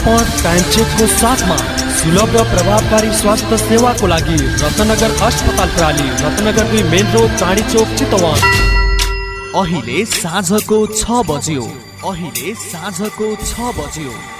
अर्पण time चेकको साथमा सुलभ र प्रभावकारी स्वास्थ्य सेवाको लागि रत्नगर अस्पताल प्राली रत्नगर दुई मेन रोड चाँडी चोक चितवन। अहिले साँझको छ बज्यो। अहिले साँझको छ बज्यो।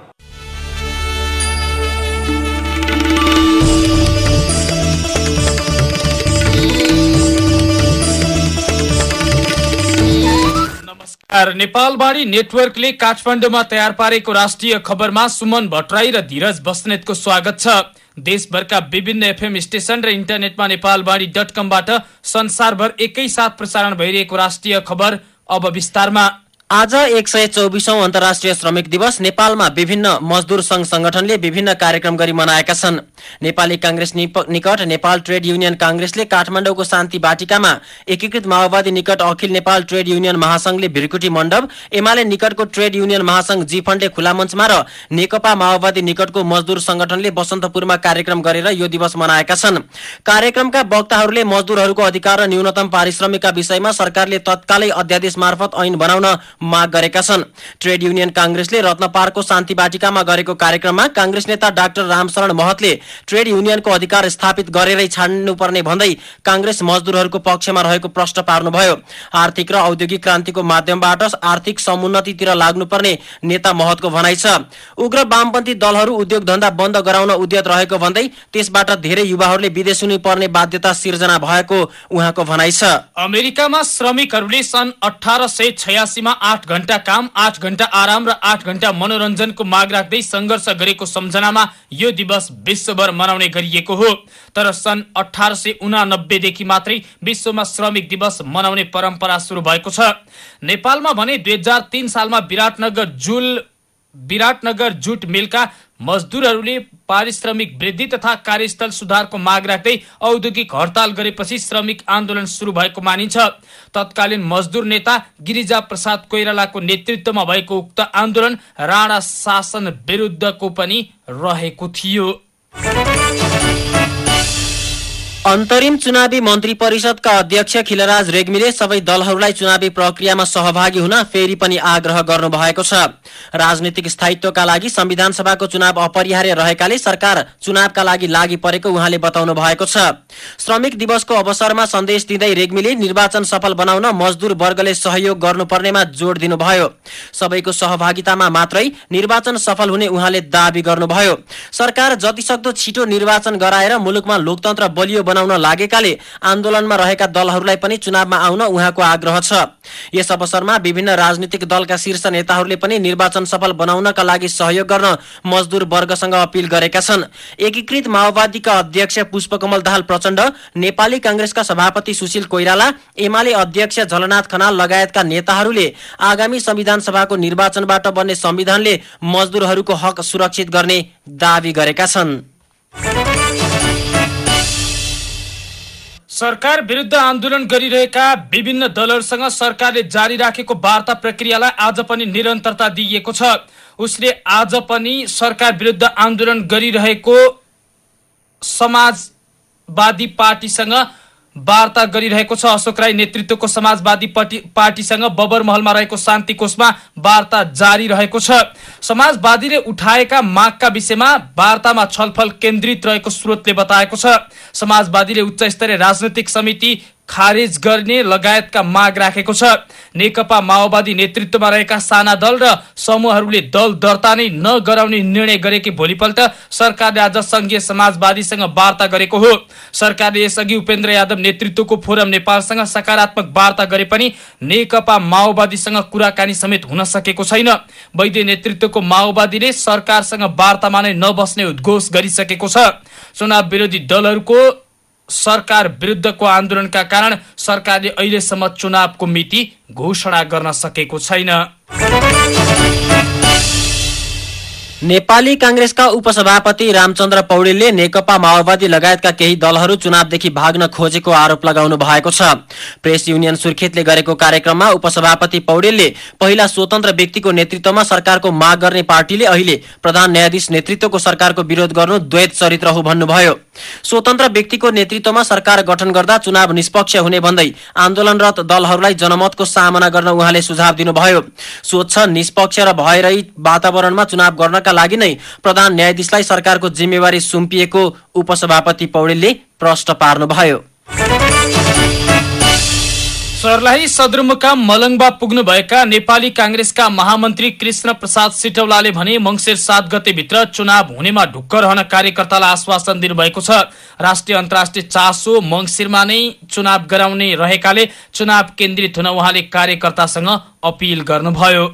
नेपालवाणी नेटवर्कले काठमाडौँमा तयार पारेको राष्ट्रिय खबरमा सुमन भट्टराई र धीरज बस्नेतको स्वागत छ। देशभरका विभिन्न एफएम स्टेशन र इन्टरनेटमा नेपालवाणी डट कमबाट संसारभर एकैसाथ प्रसारण भइरहेको राष्ट्रिय खबर अब विस्तारमा। आज एक सय चौबिसौं अन्तर्राष्ट्रिय श्रमिक दिवस नेपालमा विभिन्न मजदुर संघ संगठनले विभिन्न कार्यक्रम गरी मनाएका छन्। नेपाली काङ्ग्रेस निकट नेपाल ट्रेड युनियन काङ्ग्रेसले काठमाडौँको शान्ति बाटिकामा एकीकृत माओवादी निकट अखिल नेपाल ट्रेड युनियन महासंघले भिरकुटी मण्डप एमाले निकटको ट्रेड युनियन महासंघ जी फण्डे खुला मञ्चमा र नेकपा माओवादी निकटको मजदुर संगठनले बसन्तपुरमा कार्यक्रम गरेर यो दिवस मनाएका छन्। कार्यक्रमका वक्ताहरूले मजदुरहरूको अधिकार र न्यूनतम पारिश्रमिकका विषयमा सरकारले तत्कालै अध्यादेश मार्फत ऐन बनाउन माग गरेका छन्। ट्रेड युनियन काङ्ग्रेसले रत्नपारको शान्ति बाटिकामा गरेको कार्यक्रममा काङ्ग्रेस नेता डाक्टर रामशरण महतले ट्रेड युनियनको अधिकार स्थापित गरेरै छाड्नुपर्ने भन्दै काङ्ग्रेस मजदुरहरूको पक्षमा रहेको प्रश्न पार्नुभयो। आर्थिक र औद्योगिक क्रान्तिको माध्यमबाट आर्थिक समुन्नतितिर लाग्नुपर्ने नेता महतको भनाइ छ। उग्र वामपन्थी दलहरू उद्योग धन्दा बन्द गराउन उद्यत रहेको भन्दै त्यसबाट धेरै युवाहरूले विदेश बाध्यता सिर्जना भएको उहाँको भनाइ छ। अमेरिकामा श्रमिकहरूले सन् अठार सय छयासीमा आठ घण्टा काम आठ घण्टा आराम र आठ घण्टा मनोरञ्जनको माग राख्दै सङ्घर्ष गरेको सम्झनामा यो दिवस विश्वभर मनाउने गरिएको हो। तर सन् अठार सय उनानब्बेदेखि मात्रै विश्वमा श्रमिक दिवस मनाउने परम्परा सुरु भएको छ। नेपालमा भने दुई हजार तिन सालमा विराटनगर जुल विराटनगर जुट मिलका मजदुरहरूले पारिश्रमिक वृद्धि तथा कार्यस्थल सुधारको माग राख्दै औद्योगिक हडताल गरेपछि श्रमिक आन्दोलन सुरु भएको मानिन्छ। तत्कालीन मजदुर नेता गिरिजा प्रसाद कोइरालाको नेतृत्वमा भएको उक्त आन्दोलन राणा शासन विरुद्धको पनि रहेको थियो। अन्तरिम चुनावी मन्त्री परिषदका अध्यक्ष खिलराज रेग्मीले सबै दलहरूलाई चुनावी प्रक्रियामा सहभागी हुन फेरि पनि आग्रह गर्नु भएको छ। राजनीतिक स्थायित्वका लागि संविधान सभाको चुनाव अपरिहार्य रहेकाले सरकार चुनावका लागि लागि परेको उहाँले बताउनु भएको छ। श्रमिक दिवसको अवसरमा सन्देश दिँदै रेग्मीले निर्वाचन सफल बनाउन मजदुर वर्गले सहयोग गर्नुपर्नेमा जोड दिनुभयो। सबैको सहभागितामा मात्रै निर्वाचन सफल हुने उहाँले दावी गर्नुभयो। सरकार जतिसक्दो छिटो निर्वाचन गराएर मुलुकमा लोकतन्त्र बलियो बनाउन लागेकाले आन्दोलनमा रहेका दलहरूलाई पनि चुनावमा आउन उहाँको आग्रह छ। यस अवसरमा विभिन्न राजनीतिक दलका शीर्ष नेताहरूले पनि निर्वाचन सफल बनाउनका लागि सहयोग गर्न मजदुर वर्गसँग अपिल गरेका छन्। एकीकृत माओवादीका अध्यक्ष पुष्पकमल दाहाल प्रचण्ड नेपाली काङ्ग्रेसका सभापति सुशील कोइराला एमाले अध्यक्ष झलनाथ खनाल लगायतका नेताहरूले आगामी संविधान सभाको निर्वाचनबाट बन्ने संविधानले मजदुरहरूको हक सुरक्षित गर्ने दावी गरेका छन्। सरकार विरुद्ध आन्दोलन गरिरहेका विभिन्न दलहरूसँग सरकारले जारी राखेको वार्ता प्रक्रियालाई आज पनि निरन्तरता दिइएको छ। उसले आज पनि सरकार विरुद्ध आन्दोलन गरिरहेको समाजवादी पार्टीसँग वार्ता गरिरहेको छ। अशोक राई नेतृत्वको समाजवादी पार्टी पार्टीसँग बबर महलमा रहेको शान्ति कोषमा वार्ता जारी रहेको छ। समाजवादीले उठाएका मागका विषयमा वार्तामा छलफल केन्द्रित रहेको स्रोतले बताएको छ। समाजवादीले उच्च स्तरीय राजनैतिक समिति खारेज गर्ने लगायतका माग राखेको छ। नेकपा माओवादी नेतृत्वमा रहेका साना दल र समूहहरूले दल दर्ता नै नगराउने निर्णय गरेकी भोलिपल्ट सरकारले आज संघीय समाजवादीसँग वार्ता गरेको हो। सरकारले यसअघि उपेन्द्र यादव नेतृत्वको फोरम नेपालसँग सकारात्मक वार्ता गरे पनि नेकपा माओवादीसँग कुराकानी समेत हुन सकेको छैन। वैद्य नेतृत्वको माओवादीले सरकारसँग वार्तामा नै नबस्ने उद्घोष गरिसकेको छ। चुनाव विरोधी दलहरूको सरकार विरुद्धको आन्दोलनका कारण सरकारले अहिलेसम्म चुनावको मिति घोषणा गर्न सकेको छैन। नेपाली काङ्ग्रेसका उपसभापति रामचन्द्र पौडेलले नेकपा माओवादी लगायतका केही दलहरू चुनावदेखि भाग्न खोजेको आरोप लगाउनु भएको छ। प्रेस युनियन सुर्खेतले गरेको कार्यक्रममा उपसभापति पौडेलले पहिला स्वतन्त्र व्यक्तिको नेतृत्वमा सरकारको माग गर्ने पार्टीले अहिले प्रधान न्यायाधीश नेतृत्वको सरकारको विरोध गर्नु द्वैत चरित्र हो भन्नुभयो। स्वतन्त्र व्यक्तिको नेतृत्वमा सरकार गठन गर्दा चुनाव निष्पक्ष हुने भन्दै आन्दोलनरत दलहरूलाई जनमतको सामना गर्न उहाँले सुझाव दिनुभयो। स्वच्छ निष्पक्ष र भयरहित वातावरणमा चुनाव गर्नका लागि नै प्रधान न्यायाधीशलाई सरकारको जिम्मेवारी सुम्पिएको उपसभापति पौडेलले प्रश्न पार्नुभयो। सर्लाही सदरमुकाम मलङ्बा पुग्नुभएका नेपाली काङ्ग्रेसका महामन्त्री कृष्ण प्रसाद सिटौलाले भने मङ्सिर सात गतेभित्र चुनाव हुनेमा ढुक्क रहन कार्यकर्तालाई आश्वासन दिनुभएको छ। राष्ट्रिय अन्तर्राष्ट्रिय चासो मङ्सिरमा नै चुनाव गराउने रहेकाले चुनाव केन्द्रित हुन उहाँले कार्यकर्तासँग अपिल गर्नुभयो।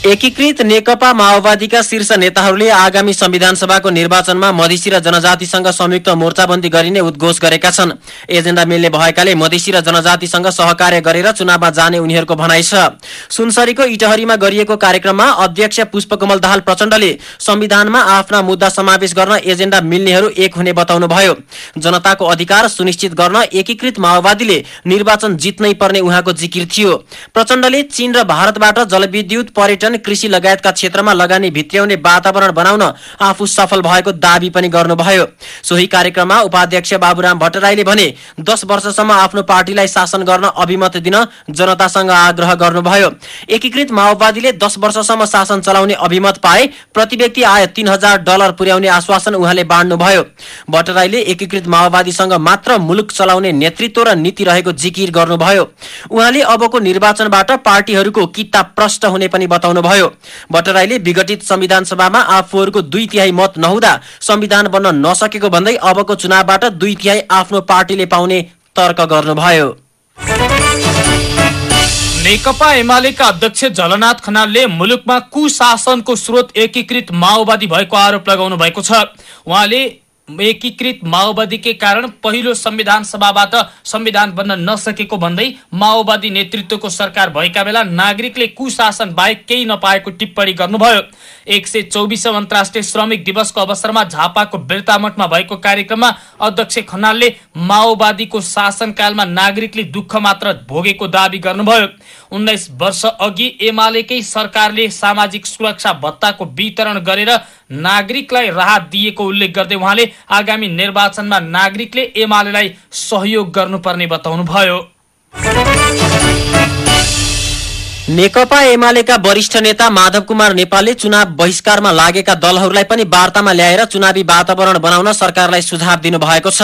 एकीकृत नेकपा माओवादीका शीर्ष नेताहरूले आगामी संविधान सभाको निर्वाचनमा मधेसी र जनजातिसँग संयुक्त मोर्चाबन्दी गरिने उद्घोष गरेका छन्। एजेण्डा मिल्ने भएकाले मधेसी र जनजातिसँग सहकार्य गरेर चुनावमा जाने उनीहरूको भनाइ छ। सुनसरीको इटहरीमा गरिएको कार्यक्रममा अध्यक्ष पुष्पकमल दाहाल प्रचण्डले संविधानमा आफ्ना मुद्दा समावेश गर्न एजेण्डा मिल्नेहरू एक हुने बताउनुभयो। जनताको अधिकार सुनिश्चित गर्न एकीकृत माओवादीले निर्वाचन जित्नै पर्ने उहाँको जिकिर थियो। प्रचण्डले चीन र भारतबाट जलविद्युत पर्यटन कृषि लगायतका क्षेत्रमा लगानी भित्र्याउने वातावरण बनाउन आफू सफल भएको दावी पनि गर्नुभयो। सोही कार्यक्रममा उपाध्यक्ष बाबुराम भट्टराईले भने दस वर्षसम्म आफ्नो पार्टीलाई शासन गर्न अभिमत दिन जनतासँग आग्रह गर्नुभयो। एकीकृत माओवादीले दस वर्षसम्म शासन चलाउने अभिमत पाए प्रति व्यक्ति आय तीन हजार डलर पुर्याउने आश्वासन उहाँले बाँड्नुभयो। भट्टराईले एकीकृत माओवादीसँग मात्र मुलुक चलाउने नेतृत्व र नीति रहेको जिकिर गर्नुभयो। उहाँले अबको निर्वाचनबाट पार्टीहरूको किता प्रष्ट हुने पनि बताउनुभयो भट्टराईले विघटित संविधान सभामा आफूहरूको दुई तिहाई मत नहुँदा संविधान बन्न नसकेको भन्दै अबको चुनावबाट दुई तिहाई आफ्नो पार्टीले पाउने तर्क गर्नुभयो। नेकपा एमालेका अध्यक्ष झलनाथ खनालले मुलुकमा कुशासनको स्रोत एकीकृत माओवादी भएको आरोप लगाउनु भएको छ। उहाँले एकीकृत माओवादीकै कारण पहिलो संविधान सभाबाट संविधान बन्न नसकेको भन्दै माओवादी नेतृत्वको सरकार भएका बेला नागरिकले कुशासन बाहेक केही नपाएको टिप्पणी गर्नुभयो। एक सय चौबिसौँ अन्तर्राष्ट्रिय श्रमिक दिवसको अवसरमा झापाको बिर्तामठमा भएको कार्यक्रममा अध्यक्ष खनालले माओवादीको शासनकालमा नागरिकले दुःख मात्र भोगेको दावी गर्नुभयो। उन्नाइस वर्ष अघि एमालेकै सरकारले सामाजिक सुरक्षा भत्ताको वितरण गरेर नागरिकलाई राहत दिएको उल्लेख गर्दै उहाँले आगामी निर्वाचनमा नागरिकले एमालेलाई सहयोग गर्नुपर्ने बताउनुभयो। नेकपा एमालेका वरिष्ठ नेता माधव कुमार नेपालले चुनाव बहिष्कारमा लागेका दलहरूलाई पनि वार्तामा ल्याएर चुनावी वातावरण बनाउन सरकारलाई सुझाव दिनुभएको छ।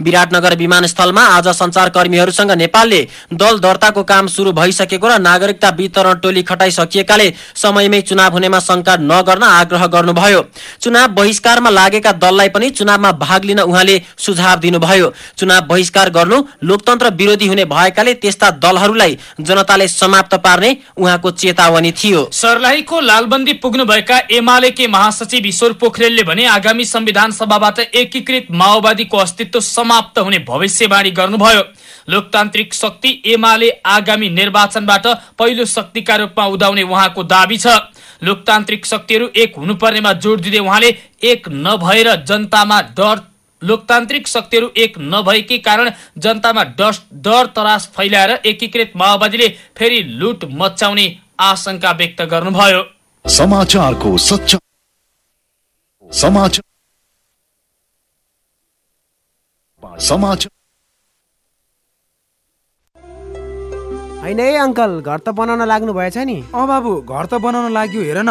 विराटनगर विमानस्थलमा आज संचारकर्मीहरूसँग नेपालले दल दर्ताको काम शुरू भइसकेको र नागरिकता वितरण टोली खटाइसकिएकाले समयमै चुनाव हुनेमा शंका नगर्न आग्रह गर्नुभयो। चुनाव बहिष्कारमा लागेका दललाई पनि चुनावमा भाग लिन उहाँले सुझाव दिनुभयो। चुनाव बहिष्कार गर्नु लोकतन्त्र विरोधी हुने भएकाले त्यस्ता दलहरूलाई जनताले समाप्त पार्ने उहाँको चेतावनी थियो। सर्लाहीको लालबन्दी पुग्नुभएका एमालेकी महासचिव ईश्वर पोखरेलले भने आगामी संविधान सभाबाट एकीकृत माओवादीको अस्तित्व समाप्त हुने भविष्यवाणी गर्नुभयो। लोकतान्त्रिक शक्ति एमाले आगामी निर्वाचनबाट पहिलो शक्तिका रूपमा उदाउने उहाँको दावी छ। लोकतान्त्रिक शक्तिहरू एक हुनुपर्नेमा जोड दिँदै उहाँले एक नभएर जनतामा डर लोकतान्त्रिक शक्तिहरू एक नभएकै कारण जनतामा डर तरास फैलाएर एकीकृत माओवादीले फेरि लुट मचाउने आशंका व्यक्त गर्नुभयो। समाचारको सच्चा समाचार समाचार होइन है अङ्कल घर त बनाउन लाग्नु भएछ नि। अँ बाबु घर त बनाउन लाग्यो हेर न।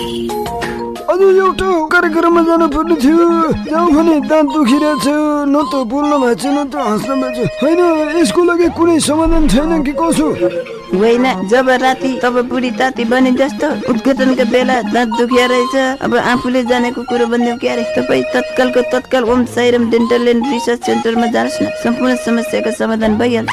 अझ एउटा कार्यक्रममा जानु पर्ने थियो। जाउँ भने दाँत दुखिरहेछ न त बोल्न भएको छ न त हाँस्न भएको छ। होइन यसको लागि कुनै समाधान छैन कि कसो? होइन जब राति तब बुढी ताती बने जस्तो उद्घाटनको बेला दाँत दुखिया रहेछ। अब आफूले जानेको कुरो भनिदिउँ के अरे? तपाईँ तत्कालको तत्काल Om Sairam dental and research सेन्टरमा जानुहोस् न। सम्पूर्ण समस्याको समाधान भइहाल्छ।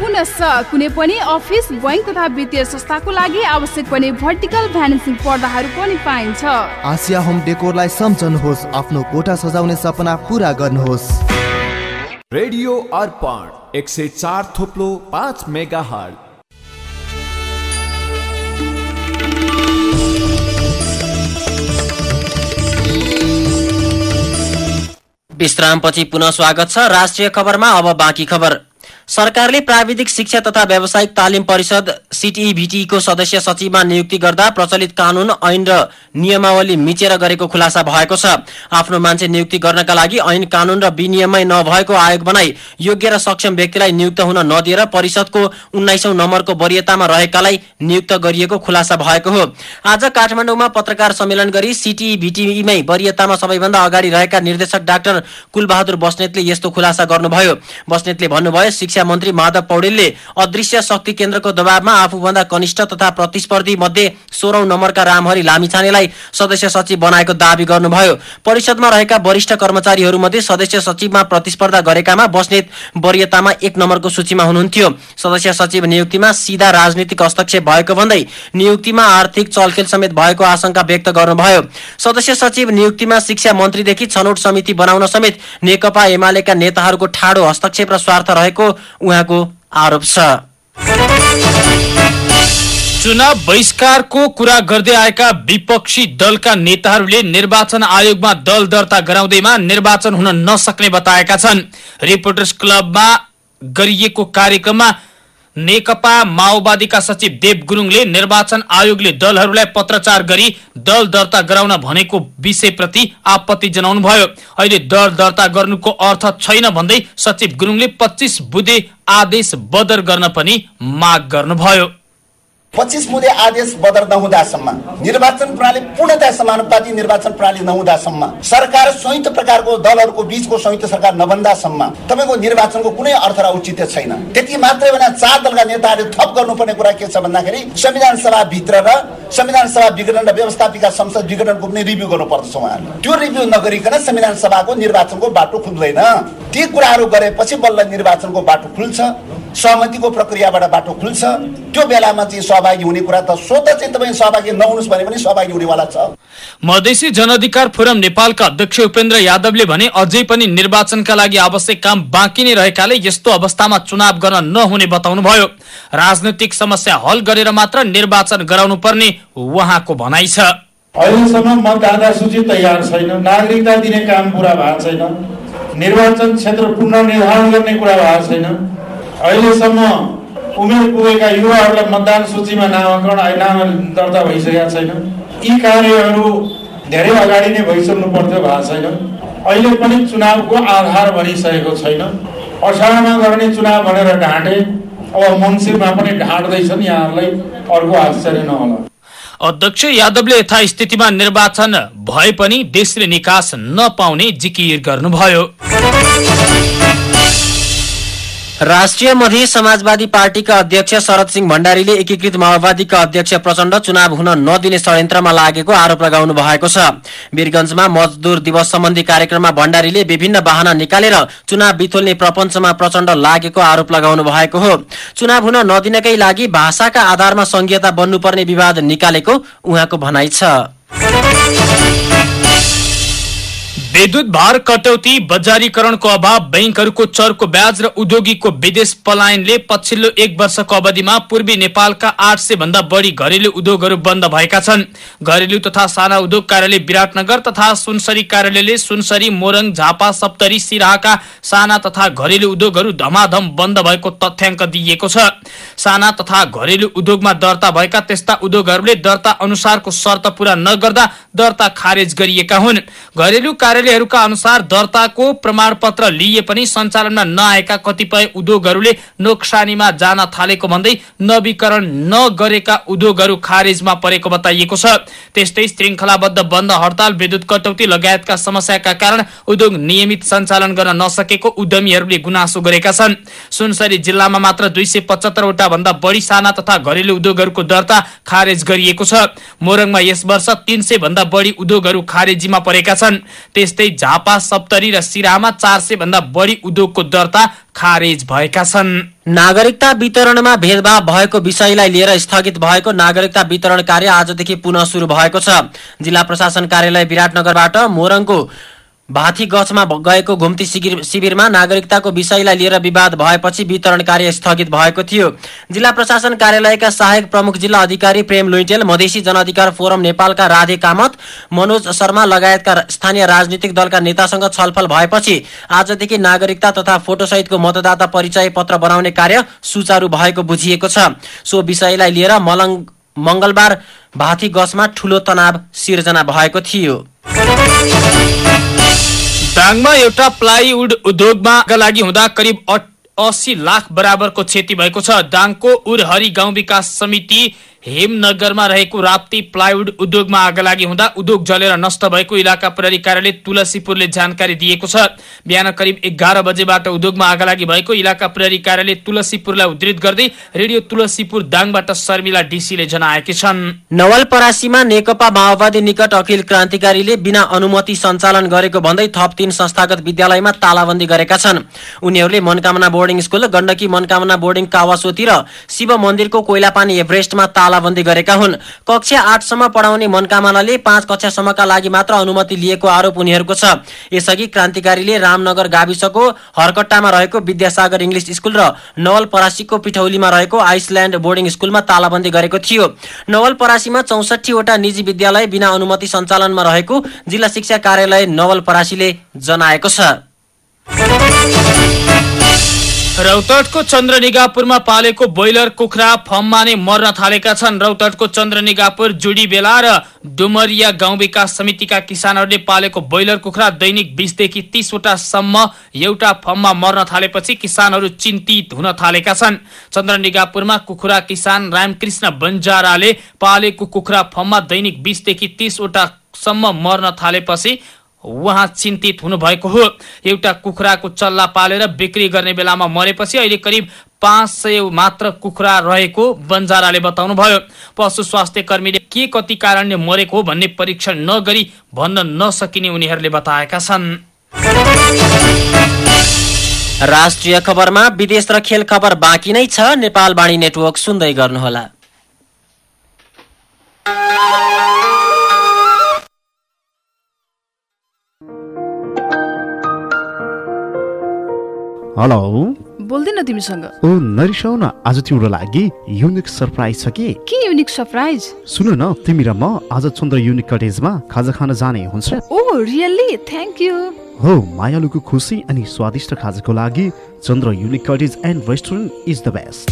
पुनश्च कुनै पनि अफिस बैङ्क तथा वित्तीय संस्थाको लागि आवश्यक पर्ने भर्टिकल भ्यानेसिङ पर्दाहरू पनि पाइन्छ। आसिया होम डेकोरलाई सम्झनुहोस् आफ्नो कोठा सजाउने सपना पुरा गर्नुहोस्। रेडियो अर्पण एक सय चार थोप्लो पाँच मेगा हल विश्रामपछि पुनः स्वागत छ। राष्ट्रिय खबरमा अब बाँकी खबर। सरकारले प्राविधिक शिक्षा तथा व्यावसायिक तालिम परिषद सिटिभिटीको सदस्य सचिवमा नियुक्ति गर्दा प्रचलित कानून ऐन र नियमावली मिचेर गरेको खुलासा भएको छ। आफ्नो मान्छे नियुक्ति गर्नका लागि ऐन कानून र विनियममै नभएको आयोग बनाई योग्य र सक्षम व्यक्तिलाई नियुक्त हुन नदिएर परिषदको उन्नाइसौं नम्बरको वरियतामा रहेकालाई नियुक्त गरिएको खुलासा भएको हो। आज काठमाडौँमा पत्रकार सम्मेलन गरी सिटिभिटीमै वरियतामा सबैभन्दा अगाडि रहेका निर्देशक डाक्टर कुलबहादुर बस्नेतले यस्तो खुलासा गर्नुभयो। बस्नेतले भन्नुभयो शिक्षा मन्त्री माधव पौडेलले अदृश्य शक्ति केन्द्रको दबावमा आफूभन्दा कनिष्ठ तथा प्रतिस्पर्धी मध्ये सोह्रौं नम्बरका रामहरि लामिछानेलाई सदस्य सचिव बनाएको दावी गर्नुभयो। परिषदमा रहेका वरिष्ठ कर्मचारीहरूमध्ये सदस्य सचिवमा प्रतिस्पर्धा गरेकामा बस्नेत वरियतामा एक नम्बरको सूचीमा हुनुहुन्थ्यो। सदस्य सचिव नियुक्तिमा सिधा राजनीतिक हस्तक्षेप भएको भन्दै नियुक्तिमा आर्थिक चलखेल समेत भएको आशंका व्यक्त गर्नुभयो। सदस्य सचिव नियुक्तिमा शिक्षा मन्त्रीदेखि छनौट समिति बनाउन समेत नेकपा एमालेका नेताहरूको ठाडो हस्तक्षेप र स्वार्थ रहेको उहाँको आरोप छ। चुनाव बहिष्कारको कुरा गर्दै आएका विपक्षी दलका नेताहरूले निर्वाचन आयोगमा दल दर्ता गराउँदैमा निर्वाचन हुन नसक्ने बताएका छन्। रिपोर्टर्स क्लबमा गरिएको कार्यक्रममा नेकपा माओवादीका सचिव देव गुरुङले निर्वाचन आयोगले दलहरूलाई पत्रचार गरी दल दर्ता गराउन भनेको विषयप्रति आपत्ति जनाउनुभयो। अहिले दल दर्ता गर्नुको अर्थ छैन भन्दै सचिव गुरुङले पच्चिस बुधे आदेश बदर गर्न पनि माग गर्नुभयो। पच्चिस मुदे आदेश बदल नहुँदासम्म। निर्वाचन प्रणाली पूर्णतया समानुपाती निर्वाचन प्रणाली नहुँदासम्म। सरकार संयुक्त प्रकारको दलहरूको बीचको संयुक्त सरकार नबन्दासम्म। तपाईँको निर्वाचनको कुनै अर्थ र औचित्य छैन। त्यति मात्रै भने चार दलका नेताहरूले थप गर्नुपर्ने कुरा के छ भन्दाखेरि संविधान सभा भित्र र संविधान सभा विघटन र व्यवस्थापिका संसद विघटनको पनि रिभ्यू गर्नुपर्दछ उहाँहरूले। त्यो रिभ्यू नगरिकन संविधान सभाको निर्वाचनको बाटो खुल्दैन। ती कुराहरू गरेपछि बल्ल निर्वाचनको बाटो खुल्छ। सहमतिको प्रक्रियाबाट बाटो खुल्छ। त्यो बेलामा चाहिँ सहभागी हुने कुरा त स्वत चाहिँ तपाईँ सहभागी नहुनुहोस् भने पनि सहभागी हुनेवाला छ। मधेसी जनअधिकार फोरम नेपालका अध्यक्ष उपेन्द्र यादवले भने अझै पनि निर्वाचनका लागि आवश्यक काम बाँकी नै रहेकाले यस्तो अवस्थामा चुनाव गर्न नहुने बताउनुभयो। राजनैतिक समस्या हल गरेर मात्र निर्वाचन गराउनु पर्ने उहाँको भनाइ छ। अहिलेसम्म मतदाता सूची तयार छैन नागरिकता दिने काम पुरा भएको छैन निर्वाचन क्षेत्र पुनर्निर्धारण गर्ने कुरा भएको छैन। अहिलेसम्म उमेर पुगेका युवाहरूलाई मतदान सूचीमा नामाकरण नाम दर्ता भइसकेका छैन यी कार्यहरू धेरै अगाडि नै भइसक्नु पर्थ्यो भएको छैन। अहिले पनि चुनावको आधार बनिसकेको छैन। असारमा गर्ने चुनाव भनेर ढाँटे अब मङ्सिरमा पनि ढाँट्दैछन् यहाँहरूलाई अर्को आश्चर्य नहोला। अध्यक्ष यादवले यथास्थितिमा निर्वाचन भए पनि देशले निकास नपाउने जिकिर गर्नुभयो। राष्ट्रिय मध्य समाजवादी पार्टीका अध्यक्ष शरद सिंह भण्डारीले एकीकृत माओवादीका अध्यक्ष प्रचण्ड चुनाव हुन नदिने षड्यन्त्रमा लागेको आरोप लगाउनु भएको छ। वीरगंजमा मजदुर दिवस सम्बन्धी कार्यक्रममा भण्डारीले विभिन्न वाहना निकालेर चुनाव बिथोल्ने प्रपञ्चमा प्रचण्ड लागेको आरोप लगाउनु भएको हो। चुनाव हुन नदिनकै लागि भाषाका आधारमा संघीयता बन्नुपर्ने विवाद निकालेको उहाँको भनाइ छ। विद्युत भार कटौती बजारीकरणको अभाव बैंकहरूको चरको ब्याज र उद्योगीको विदेश पलायनले पछिल्लो एक वर्षको अवधिमा पूर्वी नेपालका आठ सय भन्दा बढी घरेलु उद्योगहरू बन्द भएका छन्। घरेलु तथा साना उद्योग कार्यालय विराटनगर तथा सुनसरी कार्यालयले सुनसरी मोरङ झापा सप्तरी सिराहाका साना तथा घरेलु उद्योगहरू धमाधम बन्द भएको तथ्याङ्क दिइएको छ। साना तथा घरेलु उद्योगमा दर्ता भएका त्यस्ता उद्योगहरूले दर्ता अनुसारको शर्त पूरा नगर्दा दर्ता खारेज गरिएका हुन्। घरेलु कार्यालयहरूका अनुसार दर्ताको प्रमाणपत्र लिए पनि सञ्चालनमा नआएका कतिपय उद्योगहरूले नोक्सानीमा जान थालेको भन्दै नवीकरण नगरेका उद्योगहरू खारेजमा परेको बताइएको छ। त्यस्तै श्रृङ्खलाबद्ध बन्द हडताल विद्युत कटौती लगायतका समस्याका कारण उद्योग नियमित सञ्चालन गर्न नसकेको उद्यमीहरूले गुनासो गरेका छन्। सुनसरी जिल्लामा मात्र दुई सय पचहत्तरवटा भन्दा बढी साना तथा घरेलु उद्योगहरूको दर्ता खारेज गरिएको छ। मोरङमा यस वर्ष तीन सय भन्दा बढी उद्योगहरू खारेजीमा परेका छन्। त्यस्तै झापा सप्तरी र सिराहामा चार सय भन्दा बढी उद्योगको दर्ता खारेज भएका छन्। नागरिकता वितरणमा भेदभाव भएको विषयलाई लिएर स्थगित भएको नागरिकता वितरण कार्य आजदेखि पुनः सुरु भएको छ। जिल्ला प्रशासन कार्यालय विराटनगरबाट मोरङको भाथी गछमा गएको घुम्ती शिविर शिविरमा नागरिकताको विषयलाई लिएर विवाद भएपछि वितरण कार्य स्थगित भएको थियो। जिल्ला प्रशासन कार्यालयका सहायक प्रमुख जिल्ला अधिकारी प्रेम लुइटेल मधेसी जनअधिकार फोरम नेपालका राधे कामत मनोज शर्मा लगायतका स्थानीय राजनीतिक दलका नेतासँग छलफल भएपछि आजदेखि नागरिकता तथा फोटोसहितको मतदाता परिचय पत्र बनाउने कार्य सुचारू भएको बुझिएको छ। सो विषयलाई लिएर मलङ मंगलबार भाथी गछमा ठूलो तनाव सिर्जना भएको थियो। दाङमा एउटा प्लाइवुड उद्योगमा लागि हुँदा करिब अस्सी लाख बराबरको क्षति भएको छ। दाङको उरहरी गाउँ विकास समिति हेमनगरमा रहेको राप्ती प्लाइवुड उद्योगमा आगलागी हुँदा उद्योग जलेर नष्ट भएको इलाका प्रहरी कार्यालय तुलसीपुरले जानकारी दिएको छ। बिहान करिब एघार बजेबाट उद्योगमा आगलागी भएको इलाका प्रहरी कार्यालय तुलसीपुरलाई उद्धृत गर्दै रेडियो तुलसीपुर दाङबाट शर्मिला डिसीले जनाएकी छन्। नवलपरासीमा नेकपा माओवादी निकट अखिल क्रान्तिकारीले बिना अनुमति सञ्चालन गरेको भन्दै थप तीन संस्थागत विद्यालयमा तालाबन्दी गरेका छन्। उनीहरूले Manakamana boarding school Gandaki Manakamana boarding Kawasoti र शिव मन्दिरको कोइलापानी एभरेस्टमा तालाबन्दी गरेका हुन्। कक्षा आठसम्म पढाउने मनकामनाले पाँच कक्षासम्मका लागि मात्र अनुमति लिएको आरोप उनीहरूको छ। यसअघि क्रान्तिकारीले रामनगर गाविसको हरकट्टामा रहेको विद्यासागर इङ्ग्लिस स्कुल र नवलपरासीको पिठौलीमा रहेको आइसल्यान्ड बोर्डिङ स्कुलमा तालाबन्दी गरेको थियो। नवलपरासीमा चौसठीवटा निजी विद्यालय बिना अनुमति सञ्चालनमा रहेको जिल्ला शिक्षा कार्यालय नवलपरासीले जनाएको छ। रौतहटको चन्द्रनिगापुरमा पालेको ब्रोइलर कुखुरा फर्ममा नै मर्न थालेका छन्। रौतहटको चन्द्रनिगापुर जुडी बेला र डुमरिया गाउँ विकास समितिका किसानहरूले पालेको ब्रोइलर कुखुरा दैनिक बिसदेखि तीसवटासम्म एउटा फर्ममा मर्न थालेपछि किसानहरू चिन्तित हुन थालेका छन्। चन्द्रनिगापुरमा कुखुरा किसान रामकृष्ण बन्जाराले पालेको कुखुरा फर्ममा दैनिक बिसदेखि तीसवटासम्म मर्न थालेपछि उहाँ चिन्तित हुनुभएको हो। एउटा कुखुराको चल्ला पालेर बिक्री गर्ने बेलामा मरेपछि अहिले करिब पाँच सय मात्र कुखुरा रहेको बन्जाराले बताउनुभयो। पशु स्वास्थ्य कर्मीले के कति कारणले मरेको हो भन्ने परीक्षण नगरी भन्न नसकिने उनीहरूले बताएका छन्। राष्ट्रिय खबरमा विदेश र खेल खबर बाँकी नै छ। नेपाल बाणी नेटवर्क सुन्दै गर्नुहोला। हेलो। बोल्दिन तिमीसँग। ओ नरिसाउ न आज तिम्रो लागि युनिक सरप्राइज छ कि? के युनिक सरप्राइज सुन न तिमी र म आज चन्द्र युनिक कटेजमा खाजा खान जाने हुन्छ। ओ रियली थ्याङ्क यू हो मायालुको खुसी अनि स्वादिष्ट खाजाको लागि Chandra unique cottage and restaurant is the best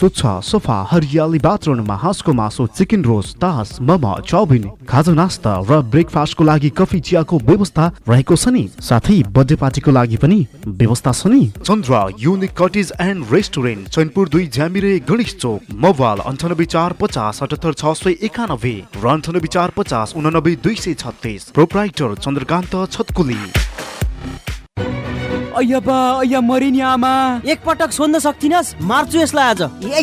स्वच्छ सोफा हरियाली बाथरुममा हाँसको मासु चिकन रोस्ट तास मोमो चाउमिन खाजा नास्ता र ब्रेकफास्टको लागि कफी चियाको व्यवस्था रहेको छ नि। साथै बर्थडे पार्टीको लागि पनि व्यवस्था छ नि। Chandra unique cottage and restaurant Chainpur दुई ज्यामिरे गणेश चोक मोबाइल अन्ठानब्बे चार पचास अठहत्तर छ सय एकानब्बे र अन्ठानब्बे चार पचास उनानब्बे दुई सय छत्तिस। प्रोप्राइटर चन्द्रकान्त छतकुली। अय्या बा मरिनी आमा। एक पटक सोध्न सक्थिनस् मार्छु यसलाई आज। ए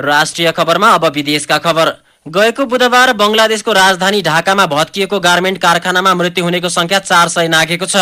राष्ट्रिय खबरमा अब विदेशका खबर। गएको बुधबार बङ्गलादेशको राजधानी ढाकामा भत्किएको गार्मेन्ट कारखानामा मृत्यु हुनेको संख्या चार सय नाघेको छ।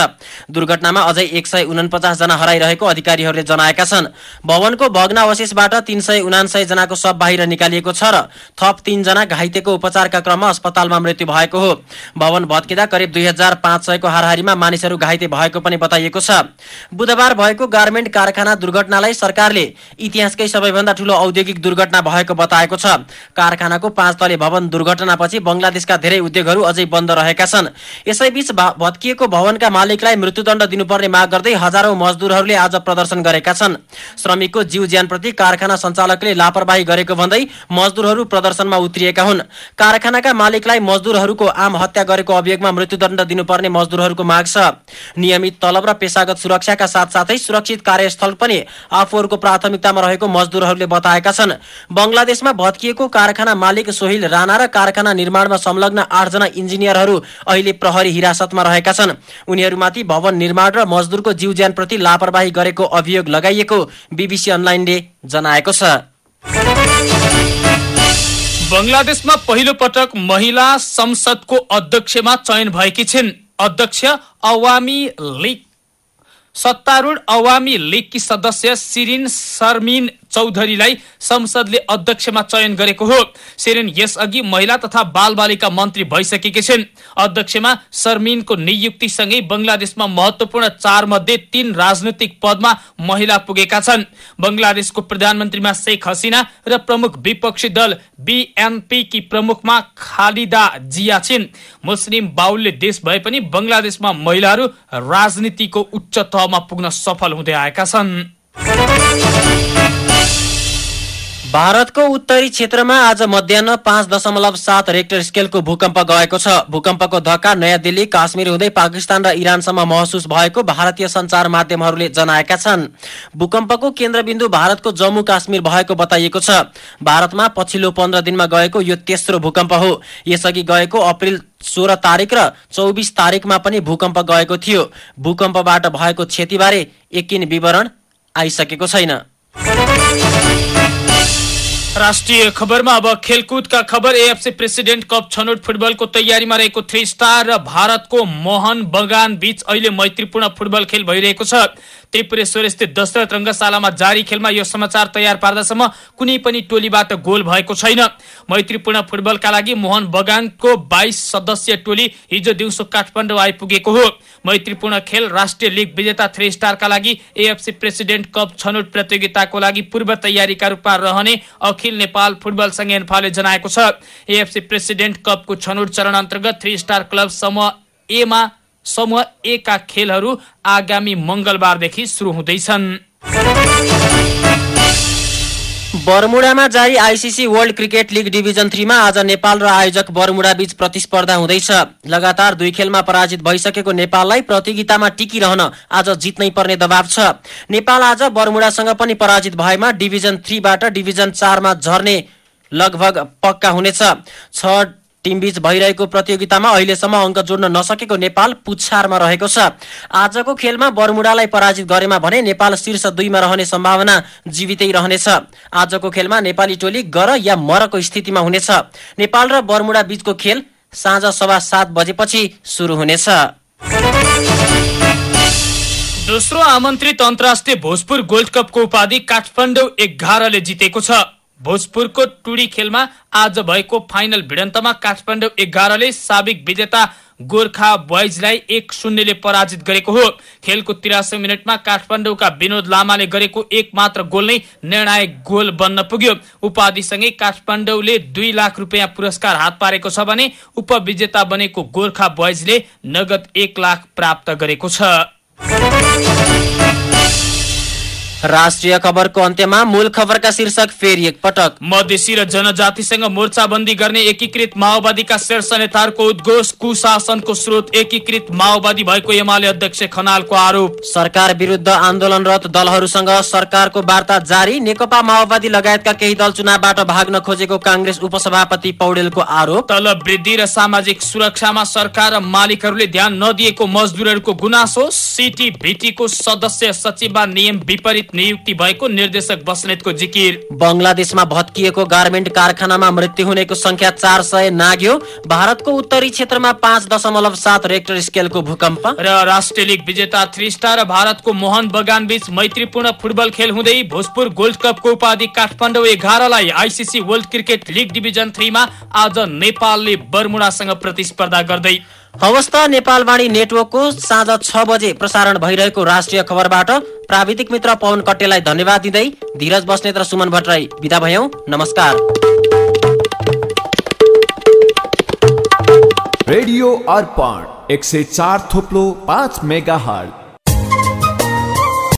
दुर्घटनामा अझै एक सय उनपचास जना हराइरहेको अधिकारीहरूले जनाएका छन्। भवनको भग्नावशेषबाट तीन सय उनासय जनाको शव बाहिर निकालिएको छ र थप तीनजना घाइतेको उपचारका क्रममा अस्पतालमा मृत्यु भएको हो। भवन भत्किँदा करिब दुई हजार पाँच सयको हाराहारीमा मानिसहरू घाइते भएको पनि बताइएको छ। बुधबार भएको गार्मेन्ट कारखाना दुर्घटनालाई सरकारले इतिहासकै सबैभन्दा ठूलो औद्योगिक दुर्घटना भएको बताएको छ। कारखानाको पाँच तले भवन दुर्घटनापछि बङ्गलादेशका धेरै उद्योगहरू अझै बन्द रहेका छन्। यसैबीच भत्किएको भवनका मालिकलाई मृत्युदण्ड दिनुपर्ने माग गर्दै हजारौं मजदुरहरूले आज प्रदर्शन गरेका छन्। श्रमिकको जीव ज्यानप्रति कारखाना सञ्चालकले लापरवाही गरेको भन्दै मजदुरहरू प्रदर्शनमा उत्रिएका हुन्। कारखानाका मालिकलाई मजदुरहरूको आम हत्या गरेको अभियोगमा मृत्युदण्ड दिनुपर्ने मजदुरहरूको माग छ। नियमित तलब र पेसागत सुरक्षाका साथसाथै सुरक्षित कार्यस्थल पनि आफूहरूको प्राथमिकतामा रहेको मजदुरहरूले बताएका छन्। बङ्गलादेशमा भत्किएको कारखाना मालिक सोहिल राणा र कारखाना निर्माणमा संलग्न आठजना इन्जिनियरहरू अहिले प्रहरी हिरासतमा रहेका छन्। उनीहरूमाथि भवन निर्माण र मजदुरको जीव ज्यानप्रति लापरवाही गरेको अभियोग लगाइएको बिबिसी अनलाइनले जनाएको छ। बङ्गलादेशमा पहिलो पटक महिला संसदको अध्यक्षमा चयन भएकी छिन्। अध्यक्ष अवामी लीग सत्तारूढ अवामी लीगकी सदस्य सिरिन शर्मिन चौधरीलाई संसदले अध्यक्षमा चयन गरेको हो। सेरेन यसअघि महिला तथा बाल बालिका मन्त्री भइसकेकी छिन्। अध्यक्षमा शर्मिनको नियुक्तिसँगै बङ्गलादेशमा महत्वपूर्ण चार मध्ये तीन राजनैतिक पदमा महिला पुगेका छन्। बङ्गलादेशको प्रधानमन्त्रीमा शेख हसिना र प्रमुख विपक्षी दल बिएनपी की प्रमुखमा खालिदा जिया छिन्। मुस्लिम बाहुल्य देश भए पनि बङ्गलादेशमा महिलाहरू राजनीतिको उच्च तहमा पुग्न सफल हुँदै आएका छन्। भारतको उत्तरी क्षेत्रमा आज मध्याह पाँच दशमलव सात रेक्टर स्केलको भूकम्प गएको छ। भूकम्पको धक्का नयाँ दिल्ली काश्मीर हुँदै पाकिस्तान र इरानसम्म महसुस भएको भारतीय सञ्चार माध्यमहरूले जनाएका छन्। भूकम्पको केन्द्रबिन्दु भारतको जम्मू काश्मीर भएको बताइएको छ। भारतमा पछिल्लो पन्ध्र दिनमा गएको यो तेस्रो भूकम्प हो। यसअघि गएको अप्रेल सोह्र तारिक र चौबिस तारिकमा पनि भूकम्प गएको थियो। भूकम्पबाट भएको क्षतिबारे एकिन विवरण आइसकेको छैन। राष्ट्रिय खबरमा अब खेलकुदका खबर एएफसी प्रेसिडेन्ट कप छनौट फुटबलको तयारीमा रहेको थ्री स्टार र भारतको मोहन बगान बीच अहिले मैत्रीपूर्ण फुटबल खेल भइरहेको छ। त्रिपुरेश्वर स्थित दशरथ रङ्गशालामा जारी खेलमा यो समाचार तयार पार्दासम्म कुनै पनि टोलीबाट गोल भएको छैन। मैत्रीपूर्ण फुटबलका लागि मोहन बगानको बाइस सदस्यीय टोली हिजो दिउँसो काठमाडौँ आइपुगेको हो। मैत्रीपूर्ण खेल राष्ट्रिय लिग विजेता थ्री स्टारका लागि एएफसी प्रेसिडेन्ट कप छनौट प्रतियोगिताको लागि पूर्व तयारीका रूपमा रहने अखिल नेपाल फुटबल एन्फाले जनाएको छ। एएफसी प्रेसिडेन्ट कपको छनौट चरण अन्तर्गत थ्री स्टार क्लब समूह एमा समूह एका खेलहरू आगामी मङ्गलबारदेखि सुरु हुँदैछन्। बर्मुडामा जारी ICC world cricket league division थ्रीमा आज नेपाल र आयोजक बर्मुडा बीच प्रतिस्पर्धा हुँदैछ। लगातार दुई खेलमा पराजित भइसकेको नेपाललाई प्रतियोगितामा टिकिरहन आज जित्नै पर्ने दबाव छ। नेपाल आज बर्मुडासँग पनि पराजित भएमा डिभिजन थ्रीबाट डिभिजन चारमा झर्ने लगभग पक्का हुनेछ। टिमबीच भइरहेको प्रतियोगितामा अहिलेसम्म अङ्क जोड्न नसकेको नेपाल पुच्छारमा रहेको छ। आजको खेलमा बर्मुडालाई पराजित गरेमा भने नेपाल शीर्ष दुईमा रहने सम्भावना जीवितै रहनेछ। आजको खेलमा नेपाली टोली गर या मरको स्थितिमा हुनेछ। नेपाल र बर्मुडा बीचको खेल साँझ सभा सात बजेपछि सुरु हुनेछ। दोस्रो आमन्त्रित अन्तर्राष्ट्रिय भोजपुर गोल्ड कपको उपाधि काठमाडौँ एघारले जितेको छ। भोजपुरको टुडी खेलमा आज भएको फाइनल भिडन्तमा काठमाडौँ एघारले साबिक विजेता गोर्खा बोइजलाई एक शून्यले पराजित गरेको हो। खेलको तिरासी मिनटमा काठमाडौँका विनोद लामाले गरेको एक मात्र गोल नै निर्णायक गोल बन्न पुग्यो। उपाधिसँगै काठमाडौँले दुई लाख रुपियाँ पुरस्कार हात पारेको छ भने उपविजेता बनेको गोर्खा बोइजले नगद एक लाख प्राप्त गरेको छ। राष्ट्रिय खबरको अन्त्यमा मूल खबरका शीर्षक फेरि एकपटक। मधेसी र जनजातिसँग मोर्चाबन्दी गर्ने एकीकृत माओवादीका शीर्ष नेताहरूको उद्घोष कुशासनको स्रोत एकीकृत माओवादी भएको एमाले अध्यक्ष खनालको आरोप। सरकार विरुद्ध आन्दोलनरत दलहरूसँग सरकारको वार्ता जारी नेकपा माओवादी लगायतका केही दल चुनावबाट भाग्न खोजेको काङ्ग्रेस उपसभापति पौडेलको आरोप। तलब वृद्धि र सामाजिक सुरक्षामा सरकार र मालिकहरूले ध्यान नदिएको मजदुरहरूको गुनासो सिटी भिटीको सदस्य सचिवमा नियम विपरीत नियुक्ति भएको निर्देशक बस्नेतको जिकिर। बङ्गलादेशमा भत्किएको गार्मेन्ट कारखानामा मृत्यु हुनेको संख्या चार सय नाग्यो। भारतको उत्तरी क्षेत्रमा पाँच दशमलव सात रेक्टर स्केलको भूकम्प। र राष्ट्रिय लिग विजेता थ्री स्टार र भारतको मोहन बगान बीच मैत्रीपूर्ण फुटबल खेल हुँदै भोजपुर गोल्ड कपको उपाधि Kathmandu एघारलाई ICC world cricket league division थ्रीमा आज नेपालले बर्मुडासँग प्रतिस्पर्धा गर्दै हवस् त नेपालवाणी नेटवर्कको साँझ छ बजे प्रसारण भइरहेको राष्ट्रिय खबरबाट प्राविधिक मित्र पवन कटेललाई धन्यवाद दिँदै धीरज बस्नेत र सुमन भट्टराई विदा भयौँ। नमस्कार। रेडियो अर्पण एक सय चार थोप्लो पाँच मेगा हल